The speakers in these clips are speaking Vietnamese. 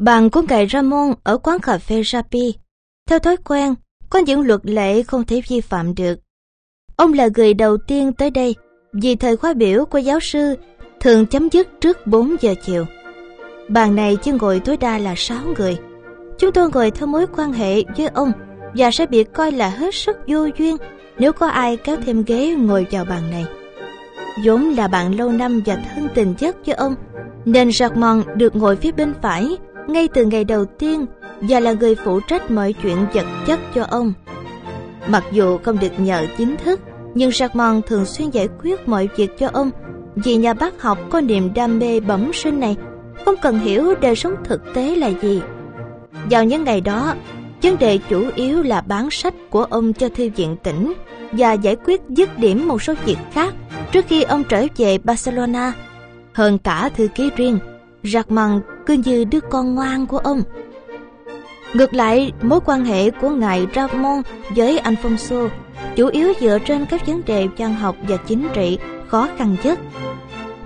Bạn của ngài Ramon ở quán cà phê Rapi. Theo thói quen, có những luật lệ không thể vi phạm được. Ông là người đầu tiên tới đây vì thời khóa biểu của giáo sư thường chấm dứt trước 4 giờ chiều. Bàn này chỉ ngồi tối đa là 6 người. Chúng tôi ngồi theo mối quan hệ với ông và sẽ bị coi là hết sức vô duyên nếu có ai kéo thêm ghế ngồi vào bàn này. vốn là bạn lâu năm và thân tình nhất với ông, nên Jacques được ngồi phía bên phải ngay từ ngày đầu tiên và là người phụ trách mọi chuyện vật chất cho ông. Mặc dù không được nhờ chính thức, nhưng Jacmond thường xuyên giải quyết mọi việc cho ông vì nhà bác học có niềm đam mê bẩm sinh này không cần hiểu đời sống thực tế là gì. Vào những ngày đó, vấn đề chủ yếu là bán sách của ông cho thư viện tỉnh và giải quyết dứt điểm một số việc khác trước khi ông trở về Barcelona. Hơn cả thư ký riêng, Jacmond cứ như đứa con ngoan của ông. Ngược lại, mối quan hệ của ngài Ramon với Alfonso chủ yếu dựa trên các vấn đề văn học và chính trị khó khăn nhất.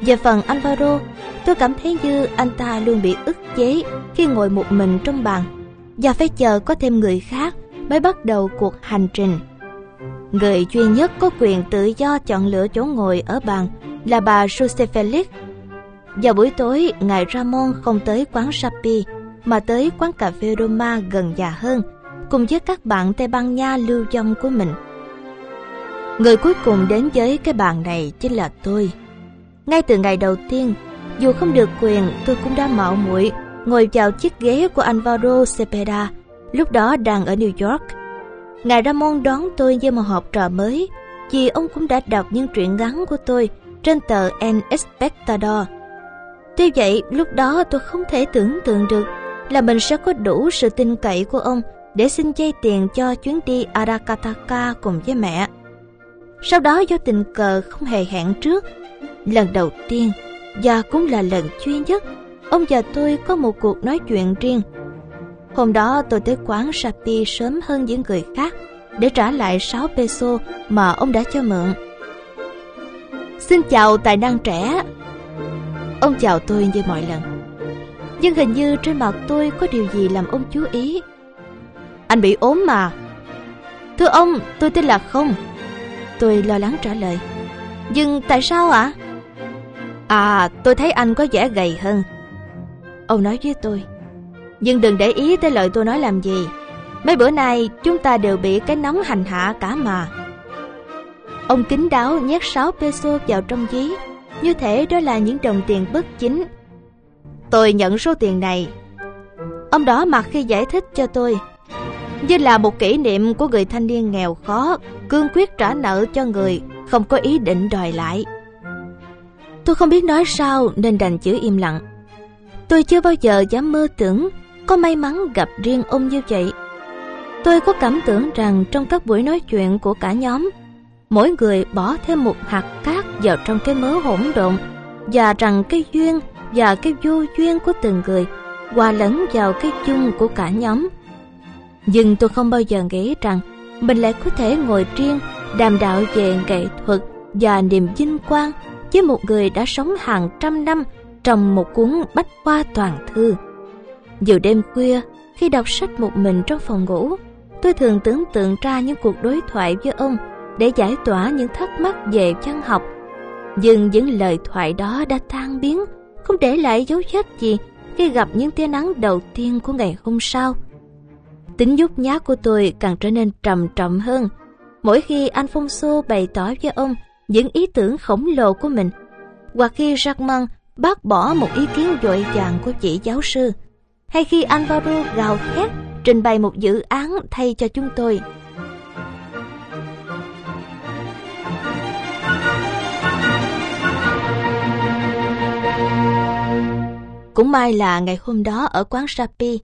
Về phần Alvaro, tôi cảm thấy như anh ta luôn bị ức chế khi ngồi một mình trong bàn và phải chờ có thêm người khác mới bắt đầu cuộc hành trình. Người duy nhất có quyền tự do chọn lựa chỗ ngồi ở bàn là bà Jose Felix. Vào buổi tối, ngài Ramon không tới quán Sapi mà tới quán cà phê Roma gần nhà hơn, cùng với các bạn Tây Ban Nha lưu vong của mình. Người cuối cùng đến với cái bàn này chính là tôi. Ngay từ ngày đầu tiên, dù không được quyền, tôi cũng đã mạo muội ngồi vào chiếc ghế của Alvaro Cepeda, lúc đó đang ở New York. Ngài Ramon đón tôi như một học trò mới, vì ông cũng đã đọc những truyện ngắn của tôi trên tờ El Espectador. Tuy vậy, lúc đó tôi không thể tưởng tượng được là mình sẽ có đủ sự tin cậy của ông để xin dây tiền cho chuyến đi Arakataka cùng với mẹ. Sau đó do tình cờ không hề hẹn trước, lần đầu tiên và cũng là lần duy nhất ông và tôi có một cuộc nói chuyện riêng. Hôm đó tôi tới quán Sapi sớm hơn những người khác để trả lại 6 peso mà ông đã cho mượn. Xin chào tài năng trẻ. Ông chào tôi như mọi lần. Nhưng hình như trên mặt tôi có điều gì làm ông chú ý. Anh bị ốm mà. Thưa ông, tôi tên là không. Tôi lo lắng trả lời. Nhưng tại sao ạ? À, tôi thấy anh có vẻ gầy hơn. Ông nói với tôi. Nhưng đừng để ý tới lời tôi nói làm gì. Mấy bữa nay chúng ta đều bị cái nóng hành hạ cả mà. Ông kính đáo nhét sáu peso vào trong ví, như thể đó là những đồng tiền bất chính. Tôi nhận số tiền này. Ông đó mặt khi giải thích cho tôi, như là một kỷ niệm của người thanh niên nghèo khó, cương quyết trả nợ cho người, không có ý định đòi lại. Tôi không biết nói sao nên đành chữ im lặng. Tôi chưa bao giờ dám mơ tưởng có may mắn gặp riêng ông như vậy. Tôi có cảm tưởng rằng trong các buổi nói chuyện của cả nhóm, mỗi người bỏ thêm một hạt cát vào trong cái mớ hỗn độn và rằng cái duyên và cái vô duyên của từng người hòa lẫn vào cái chung của cả nhóm. Nhưng tôi không bao giờ nghĩ rằng mình lại có thể ngồi riêng đàm đạo về nghệ thuật và niềm vinh quang với một người đã sống hàng trăm năm trong một cuốn bách khoa toàn thư. Nhiều đêm khuya, khi đọc sách một mình trong phòng ngủ, tôi thường tưởng tượng ra những cuộc đối thoại với ông để giải tỏa những thắc mắc về văn học. Nhưng những lời thoại đó đã tan biến, không để lại dấu vết gì khi gặp những tia nắng đầu tiên của ngày hôm sau. Tính nhút nhát của tôi càng trở nên trầm trọng hơn. Mỗi khi Alfonso bày tỏ với ông những ý tưởng khổng lồ của mình, hoặc khi Jacquemin bác bỏ một ý kiến dội vàng của chị giáo sư, hay khi Alvaro gào thét trình bày một dự án thay cho chúng tôi. Cũng may là ngày hôm đó ở quán Sapi,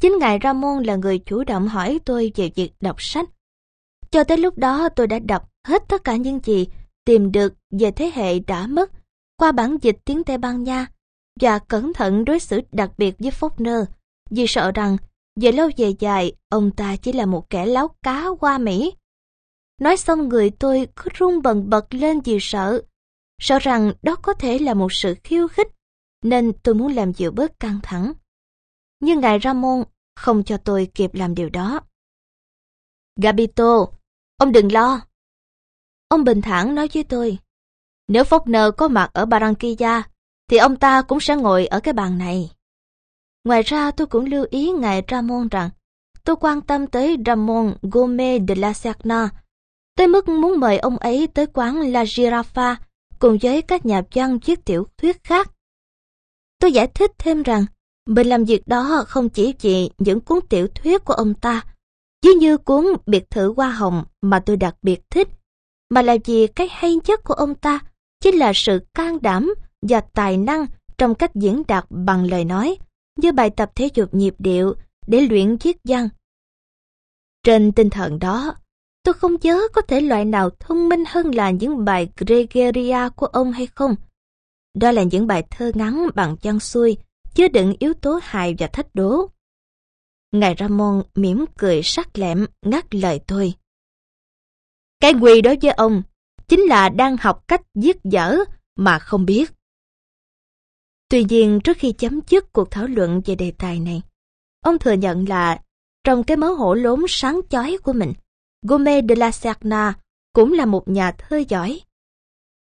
chính ngài Ramon là người chủ động hỏi tôi về việc đọc sách. Cho tới lúc đó tôi đã đọc hết tất cả những gì tìm được về thế hệ đã mất qua bản dịch tiếng Tây Ban Nha và cẩn thận đối xử đặc biệt với Faulkner vì sợ rằng về lâu về dài ông ta chỉ là một kẻ láo cá qua Mỹ. Nói xong người tôi cứ run bần bật lên vì sợ, sợ rằng đó có thể là một sự khiêu khích, nên tôi muốn làm dịu bớt căng thẳng. nhưng ngài Ramon không cho tôi kịp làm điều đó. Gabito, ông đừng lo. Ông bình thản nói với tôi, nếu Faulkner có mặt ở Barranquilla, thì ông ta cũng sẽ ngồi ở cái bàn này. Ngoài ra tôi cũng lưu ý ngài Ramon rằng tôi quan tâm tới Ramon Gomez de la Serna, tới mức muốn mời ông ấy tới quán La Girafa cùng với các nhà văn viết tiểu thuyết khác. Tôi giải thích thêm rằng mình làm việc đó không chỉ vì những cuốn tiểu thuyết của ông ta, chứ như cuốn biệt thự hoa hồng mà tôi đặc biệt thích, mà là vì cái hay nhất của ông ta chính là sự can đảm và tài năng trong cách diễn đạt bằng lời nói, như bài tập thể dục nhịp điệu để luyện viết văn. Trên tinh thần đó, tôi không nhớ có thể loại nào thông minh hơn là những bài Gregoria của ông hay không. Đó là những bài thơ ngắn bằng văn xuôi, chứa đựng yếu tố hài và thách đố. Ngài Ramon mỉm cười sắc lẹm ngắt lời tôi. Cái quỳ đối với ông chính là đang học cách viết dở mà không biết. Tuy nhiên trước khi chấm dứt cuộc thảo luận về đề tài này, ông thừa nhận là trong cái mớ hổ lốn sáng chói của mình, Gomez de la Serna cũng là một nhà thơ giỏi.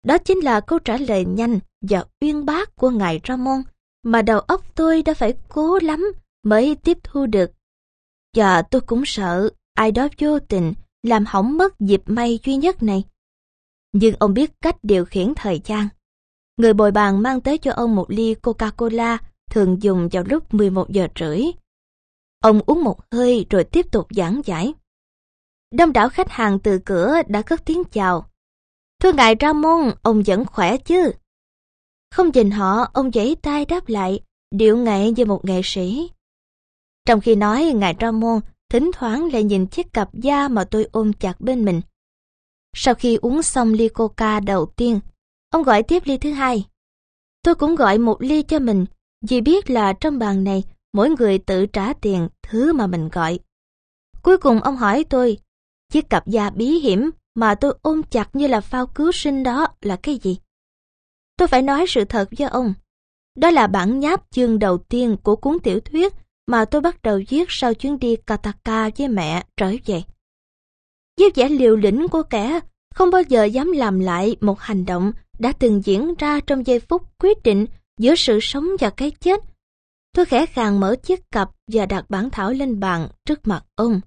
Đó chính là câu trả lời nhanh và uyên bác của ngài Ramon, mà đầu óc tôi đã phải cố lắm mới tiếp thu được. Và tôi cũng sợ ai đó vô tình làm hỏng mất dịp may duy nhất này. Nhưng ông biết cách điều khiển thời gian. Người bồi bàn mang tới cho ông một ly Coca-Cola thường dùng vào lúc 11 giờ rưỡi. Ông uống một hơi rồi tiếp tục giảng giải. Đông đảo khách hàng từ cửa đã cất tiếng chào. Thưa ngài Ramon, ông vẫn khỏe chứ? Không nhìn họ, ông giãy tay đáp lại, điệu nghệ như một nghệ sĩ. Trong khi nói, ngài Ramon thỉnh thoảng lại nhìn chiếc cặp da mà tôi ôm chặt bên mình. Sau khi uống xong ly coca đầu tiên, ông gọi tiếp ly thứ hai. Tôi cũng gọi một ly cho mình, vì biết là trong bàn này mỗi người tự trả tiền thứ mà mình gọi. Cuối cùng ông hỏi tôi, chiếc cặp da bí hiểm mà tôi ôm chặt như là phao cứu sinh đó là cái gì? Tôi phải nói sự thật với ông. Đó là bản nháp chương đầu tiên của cuốn tiểu thuyết mà tôi bắt đầu viết sau chuyến đi Kataka với mẹ trở về. Với vẻ liều lĩnh của kẻ, không bao giờ dám làm lại một hành động đã từng diễn ra trong giây phút quyết định giữa sự sống và cái chết. Tôi khẽ khàng mở chiếc cặp và đặt bản thảo lên bàn trước mặt ông.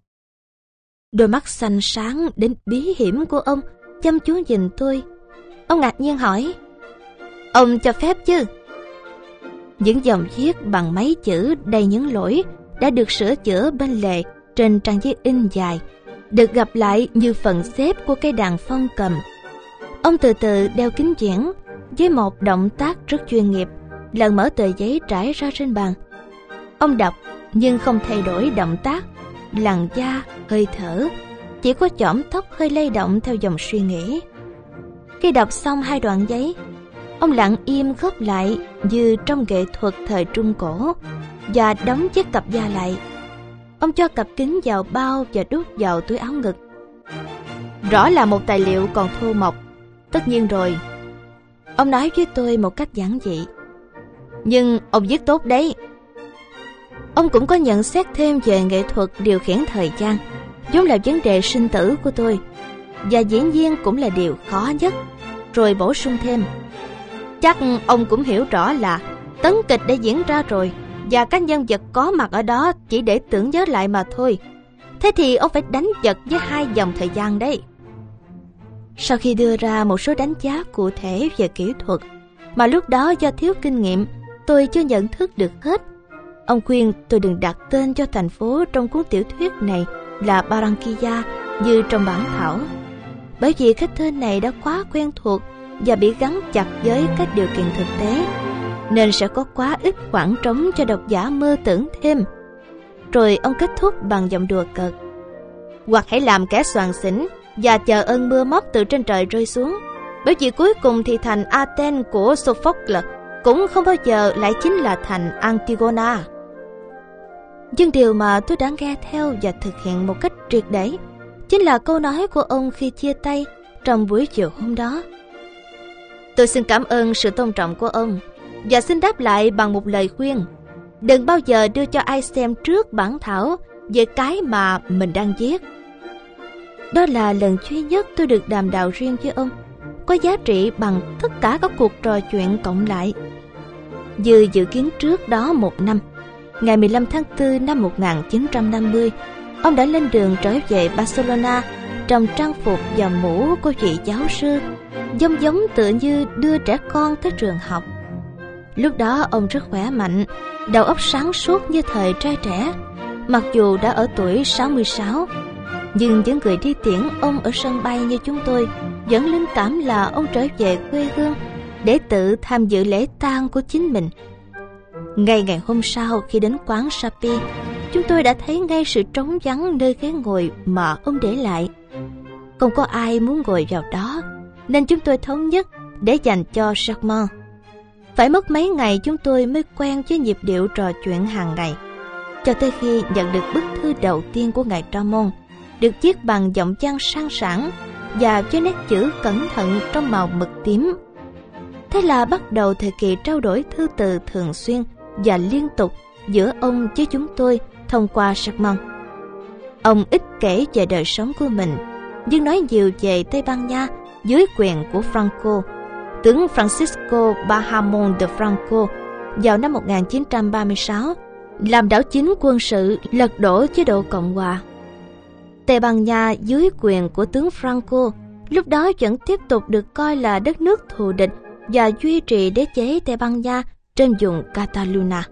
Đôi mắt xanh sáng đến bí hiểm của ông chăm chú nhìn tôi. Ông ngạc nhiên hỏi, Ông cho phép chứ? Những dòng viết bằng mấy chữ đầy những lỗi đã được sửa chữa bên lề trên trang giấy in dài, được gặp lại như phần xếp của cây đàn phong cầm. Ông từ từ đeo kính viễn với một động tác rất chuyên nghiệp, lần mở tờ giấy trải ra trên bàn. Ông đọc nhưng không thay đổi động tác, làn da, hơi thở, chỉ có chỏm tóc hơi lay động theo dòng suy nghĩ. Khi đọc xong hai đoạn giấy, Ông lặng im khớp lại như trong nghệ thuật thời Trung Cổ và đóng chiếc cặp da lại. Ông cho cặp kính vào bao và đút vào túi áo ngực. Rõ là một tài liệu còn thô mộc. Tất nhiên rồi. Ông nói với tôi một cách giản dị. Nhưng ông viết tốt đấy. Ông cũng có nhận xét thêm về nghệ thuật điều khiển thời gian, vốn là vấn đề sinh tử của tôi. Và dĩ nhiên cũng là điều khó nhất. Rồi bổ sung thêm, Chắc ông cũng hiểu rõ là tấn kịch đã diễn ra rồi và các nhân vật có mặt ở đó chỉ để tưởng nhớ lại mà thôi. Thế thì ông phải đánh giật với hai dòng thời gian đấy. Sau khi đưa ra một số đánh giá cụ thể về kỹ thuật mà lúc đó do thiếu kinh nghiệm tôi chưa nhận thức được hết. Ông khuyên, tôi đừng đặt tên cho thành phố trong cuốn tiểu thuyết này là Barranquilla như trong bản thảo. Bởi vì cái tên này đã quá quen thuộc và bị gắn chặt với các điều kiện thực tế, nên sẽ có quá ít khoảng trống cho độc giả mơ tưởng thêm rồi ông kết thúc bằng giọng đùa cợt hoặc hãy làm kẻ soàn xỉn và chờ ơn mưa móc từ trên trời rơi xuống bởi vì cuối cùng thì thành Athens của Sophocles cũng không bao giờ lại chính là thành Antigona. Nhưng điều mà tôi đã nghe theo và thực hiện một cách triệt để chính là câu nói của ông khi chia tay trong buổi chiều hôm đó. Tôi xin cảm ơn sự tôn trọng của ông và xin đáp lại bằng một lời khuyên. Đừng bao giờ đưa cho ai xem trước bản thảo về cái mà mình đang viết. Đó là lần duy nhất tôi được đàm đạo riêng với ông, có giá trị bằng tất cả các cuộc trò chuyện cộng lại. Như dự kiến trước đó một năm, ngày 15 tháng 4 năm 1950, ông đã lên đường trở về Barcelona trong trang phục và mũ của vị giáo sư, giống giống tựa như đưa trẻ con tới trường học. Lúc đó ông rất khỏe mạnh, đầu óc sáng suốt như thời trai trẻ, mặc dù đã ở tuổi 66. Nhưng những người đi tiễn ông ở sân bay như chúng tôi vẫn linh cảm là ông trở về quê hương để tự tham dự lễ tang của chính mình. Ngay ngày hôm sau khi đến quán Sapi, chúng tôi đã thấy ngay sự trống vắng nơi ghế ngồi mà ông để lại. Không có ai muốn ngồi vào đó, nên chúng tôi thống nhất để dành cho Jacquemin. Phải mất mấy ngày chúng tôi mới quen với nhịp điệu trò chuyện hàng ngày. Cho tới khi nhận được bức thư đầu tiên của ngài Tramon, được viết bằng giọng văn sang sảng và với nét chữ cẩn thận trong màu mực tím. Thế là bắt đầu thời kỳ trao đổi thư từ thường xuyên và liên tục giữa ông với chúng tôi thông qua Sagmon. Ông ít kể về đời sống của mình, nhưng nói nhiều về Tây Ban Nha dưới quyền của Franco tướng Francisco Bahamon de Franco vào năm 1936 làm đảo chính quân sự lật đổ chế độ Cộng hòa. Tây Ban Nha dưới quyền của tướng Franco lúc đó vẫn tiếp tục được coi là đất nước thù địch và duy trì đế chế Tây Ban Nha trên vùng Catalonia.